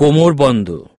কোমর বন্ধ।